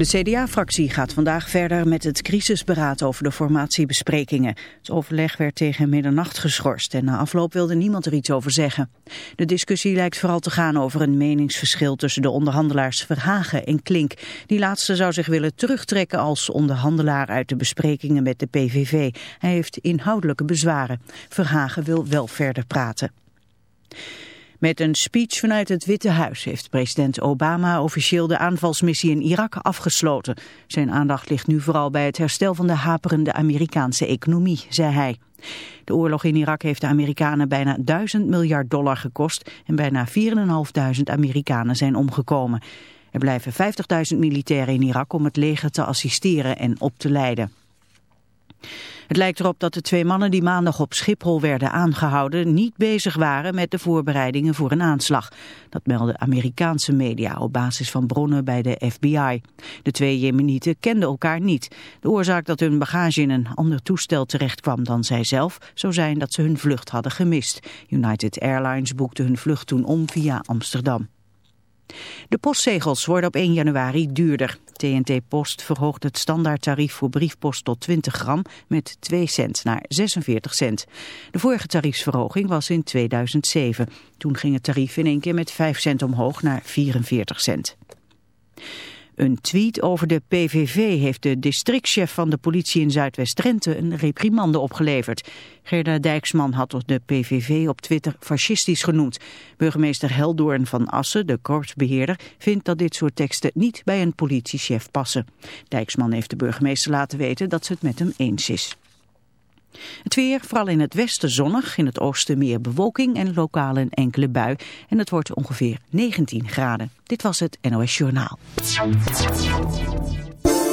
De CDA-fractie gaat vandaag verder met het crisisberaad over de formatiebesprekingen. Het overleg werd tegen middernacht geschorst en na afloop wilde niemand er iets over zeggen. De discussie lijkt vooral te gaan over een meningsverschil tussen de onderhandelaars Verhagen en Klink. Die laatste zou zich willen terugtrekken als onderhandelaar uit de besprekingen met de PVV. Hij heeft inhoudelijke bezwaren. Verhagen wil wel verder praten. Met een speech vanuit het Witte Huis heeft president Obama officieel de aanvalsmissie in Irak afgesloten. Zijn aandacht ligt nu vooral bij het herstel van de haperende Amerikaanse economie, zei hij. De oorlog in Irak heeft de Amerikanen bijna 1000 miljard dollar gekost en bijna 4.500 Amerikanen zijn omgekomen. Er blijven 50.000 militairen in Irak om het leger te assisteren en op te leiden. Het lijkt erop dat de twee mannen die maandag op Schiphol werden aangehouden niet bezig waren met de voorbereidingen voor een aanslag. Dat melden Amerikaanse media op basis van bronnen bij de FBI. De twee Jemenieten kenden elkaar niet. De oorzaak dat hun bagage in een ander toestel terecht kwam dan zijzelf zou zijn dat ze hun vlucht hadden gemist. United Airlines boekte hun vlucht toen om via Amsterdam. De postzegels worden op 1 januari duurder. TNT Post verhoogt het standaardtarief voor briefpost tot 20 gram met 2 cent naar 46 cent. De vorige tariefsverhoging was in 2007. Toen ging het tarief in één keer met 5 cent omhoog naar 44 cent. Een tweet over de PVV heeft de districtchef van de politie in Zuidwest-Drenthe een reprimande opgeleverd. Gerda Dijksman had de PVV op Twitter fascistisch genoemd. Burgemeester Heldoorn van Assen, de korpsbeheerder, vindt dat dit soort teksten niet bij een politiechef passen. Dijksman heeft de burgemeester laten weten dat ze het met hem eens is. Het weer, vooral in het westen zonnig, in het oosten meer bewolking en lokaal een enkele bui. En het wordt ongeveer 19 graden. Dit was het NOS Journaal.